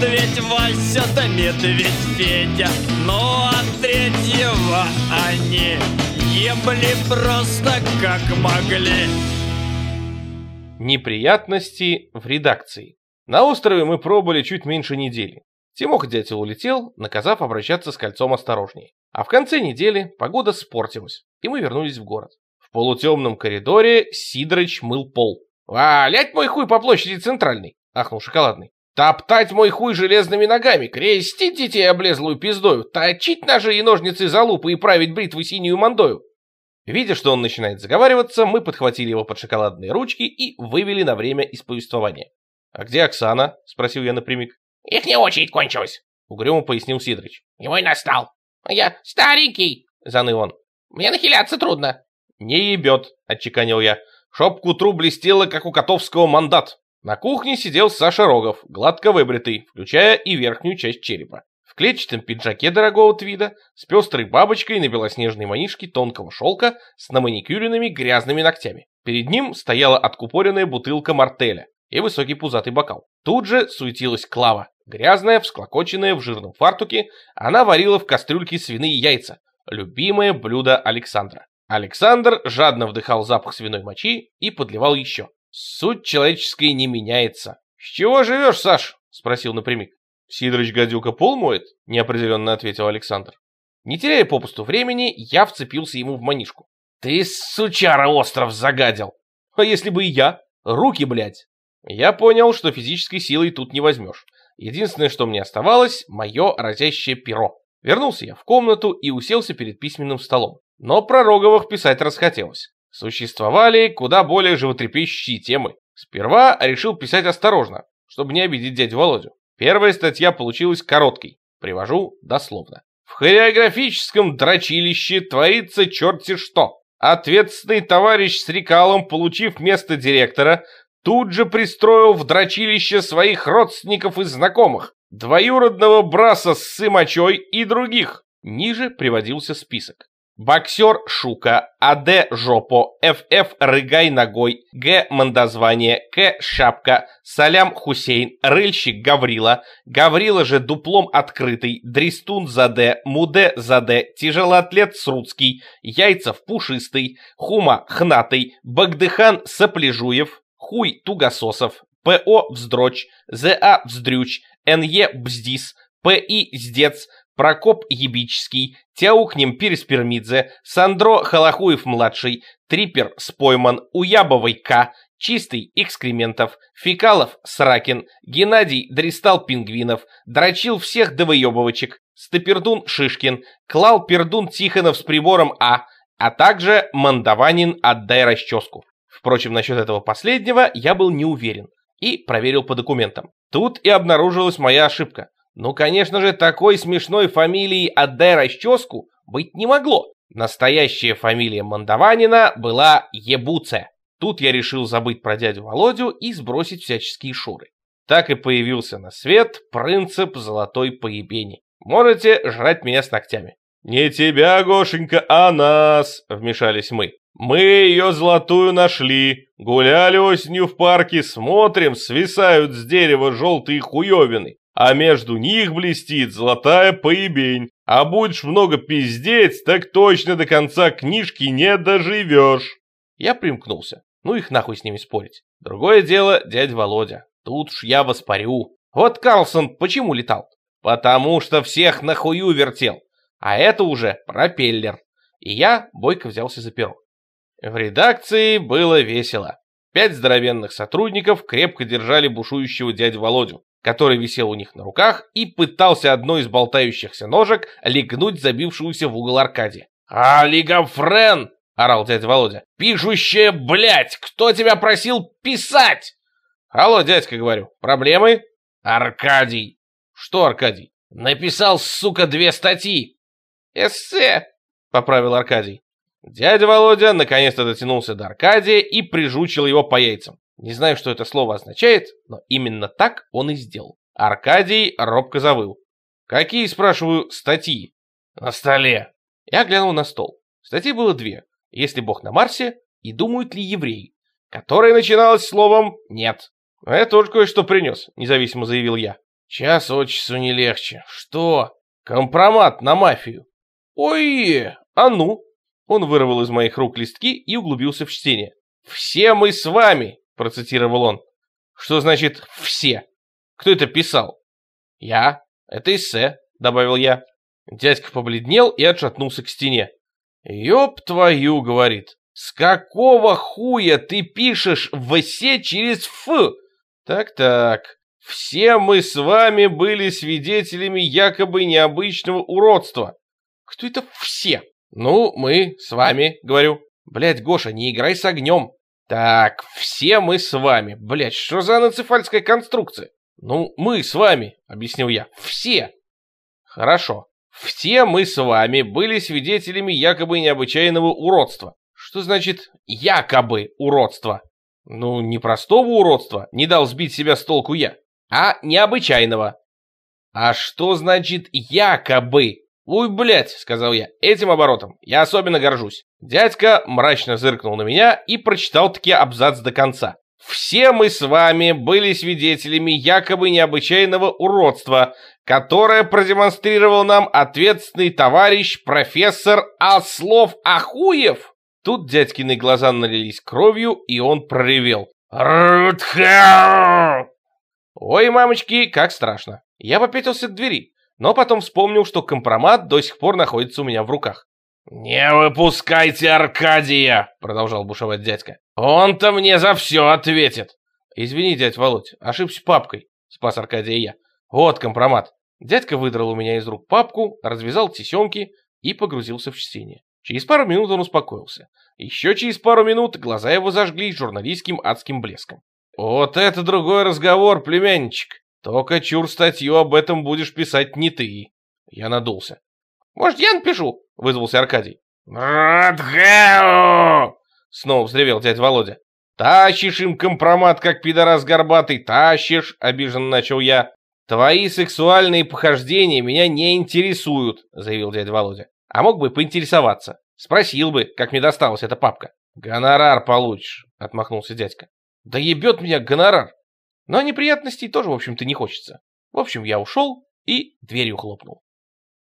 медведь Вася, да медведь Федя. Ну а третьего они ебли просто как могли. Неприятности в редакции. На острове мы пробыли чуть меньше недели. Тимох дятел улетел, наказав обращаться с кольцом осторожнее. А в конце недели погода спортилась, и мы вернулись в город. В полутемном коридоре Сидорыч мыл пол. «Валять мой хуй по площади центральной!» — ахнул шоколадный. «Топтать мой хуй железными ногами, крестить детей облезлую пиздою, точить ножи и ножницы за лупы и править бритвы синюю мандою!» Видя, что он начинает заговариваться, мы подхватили его под шоколадные ручки и вывели на время из повествования. «А где Оксана?» — спросил я напрямик. «Их не очередь кончилась», — угрюмо пояснил Сидорыч. «Его и настал. Я старенький», — заныл он. «Мне нахиляться трудно». «Не ебет», — отчеканил я. «Чтоб к утру блестело, как у Котовского мандат». На кухне сидел Саша Рогов, гладко выбритый, включая и верхнюю часть черепа. В клетчатом пиджаке дорогого твида, с пестрой бабочкой на белоснежной манишке тонкого шелка с наманикюренными грязными ногтями. Перед ним стояла откупоренная бутылка мартеля и высокий пузатый бокал. Тут же суетилась Клава. Грязная, всклокоченная в жирном фартуке, она варила в кастрюльке свиные яйца. Любимое блюдо Александра. Александр жадно вдыхал запах свиной мочи и подливал еще. Суть человеческая не меняется. «С чего живешь, Саш?» — спросил напрямик. «Сидорыч гадюка пол моет?» — неопределенно ответил Александр. Не теряя попусту времени, я вцепился ему в манишку. «Ты, сучара, остров загадил!» «А если бы и я? Руки, блядь!» Я понял, что физической силой тут не возьмешь. Единственное, что мне оставалось, мое разящее перо. Вернулся я в комнату и уселся перед письменным столом. Но про Роговых писать расхотелось. Существовали куда более животрепещущие темы. Сперва решил писать осторожно, чтобы не обидеть дядю Володю. Первая статья получилась короткой, привожу дословно. В хореографическом дрочилище творится черти что. Ответственный товарищ с рекалом, получив место директора, тут же пристроил в дрочилище своих родственников и знакомых, двоюродного браса с сымачой и других. Ниже приводился список. Боксер Шука, АД Жопо, ФФ Рыгай Ногой, Г Мандозвание, К Шапка, Салям Хусейн, Рыльщик Гаврила, Гаврила же дуплом открытый, Дристун Заде, Муде Заде, Тяжелоатлет Сруцкий, Яйцев Пушистый, Хума Хнатый, Багдыхан Сопляжуев, Хуй Тугососов, ПО Вздрочь, ЗА Вздрюч, НЕ Бздис, ПИ Сдец, Прокоп Ебический, Тяукнем Переспермидзе, Сандро Халахуев-младший, Трипер Спойман, Уябовый К, Чистый Экскрементов, Фекалов Сракин, Геннадий Дристал Пингвинов, Дрочил всех довоебовочек, Стапердун Шишкин, Клал Пердун Тихонов с прибором А, а также Мандаванин «Отдай расческу». Впрочем, насчет этого последнего я был не уверен и проверил по документам. Тут и обнаружилась моя ошибка. Ну, конечно же, такой смешной фамилии «Отдай расческу» быть не могло. Настоящая фамилия Мандаванина была Ебуце. Тут я решил забыть про дядю Володю и сбросить всяческие шуры. Так и появился на свет принцип золотой поебени. Можете жрать меня с ногтями. «Не тебя, Гошенька, а нас!» — вмешались мы. «Мы ее золотую нашли, гуляли осенью в парке, смотрим, свисают с дерева желтые хуевины а между них блестит золотая поебень. А будешь много пиздеть, так точно до конца книжки не доживешь. Я примкнулся. Ну их нахуй с ними спорить. Другое дело дядь Володя. Тут уж я воспарю. Вот Карлсон почему летал? Потому что всех нахую вертел. А это уже пропеллер. И я бойко взялся за перо. В редакции было весело. Пять здоровенных сотрудников крепко держали бушующего дядю Володю который висел у них на руках и пытался одной из болтающихся ножек легнуть забившуюся в угол Аркадия. «А, Лигафрен!» — орал дядя Володя. «Пишущая, блядь! Кто тебя просил писать?» «Алло, дядька, говорю, проблемы?» «Аркадий!» «Что, Аркадий?» «Написал, сука, две статьи!» «Эссе!» — поправил Аркадий. Дядя Володя наконец-то дотянулся до Аркадия и прижучил его по яйцам. Не знаю, что это слово означает, но именно так он и сделал. Аркадий робко завыл. «Какие, спрашиваю, статьи?» «На столе». Я глянул на стол. Статей было две. «Если Бог на Марсе» и «Думают ли евреи?» Которая начиналась словом «нет». «А «Я тоже кое-что принес», — независимо заявил я. Час от часу не легче. Что? Компромат на мафию. Ой, а ну. Он вырвал из моих рук листки и углубился в чтение. «Все мы с вами», — процитировал он. «Что значит «все»? Кто это писал?» «Я. Это эссе», — добавил я. Дядька побледнел и отшатнулся к стене. «Ёб твою», — говорит, — «с какого хуя ты пишешь в эссе через «ф»?» «Так-так, все мы с вами были свидетелями якобы необычного уродства». «Кто это все?» «Ну, мы с вами», — говорю. «Блядь, Гоша, не играй с огнем». «Так, все мы с вами. Блядь, что за анацефальская конструкция?» «Ну, мы с вами», — объяснил я. «Все». «Хорошо. Все мы с вами были свидетелями якобы необычайного уродства. Что значит «якобы уродство»? Ну, не простого уродства, не дал сбить себя с толку я, а необычайного. А что значит «якобы»? «Уй, блядь», — сказал я, — «этим оборотом я особенно горжусь». Дядька мрачно зыркнул на меня и прочитал таки абзац до конца. Все мы с вами были свидетелями якобы необычайного уродства, которое продемонстрировал нам ответственный товарищ профессор Ослов Ахуев. Тут дядькины глаза налились кровью, и он проревел. Ой, мамочки, как страшно. Я попятился к двери, но потом вспомнил, что компромат до сих пор находится у меня в руках. «Не выпускайте Аркадия!» — продолжал бушевать дядька. «Он-то мне за все ответит!» «Извини, дядь Володь, ошибся папкой», — спас Аркадия я. «Вот компромат». Дядька выдрал у меня из рук папку, развязал тесемки и погрузился в чтение. Через пару минут он успокоился. Еще через пару минут глаза его зажглись журналистским адским блеском. «Вот это другой разговор, племянничек! Только чур статью об этом будешь писать не ты!» Я надулся. «Может, я напишу?» — вызвался Аркадий. «Радгэу!» Снова взревел дядя Володя. «Тащишь им компромат, как пидорас горбатый, тащишь!» — обиженно начал я. «Твои сексуальные похождения меня не интересуют», — заявил дядя Володя. «А мог бы поинтересоваться. Спросил бы, как мне досталась эта папка». «Гонорар получишь», — отмахнулся дядька. «Да ебет меня гонорар. Но неприятностей тоже, в общем-то, не хочется. В общем, я ушел и дверью хлопнул.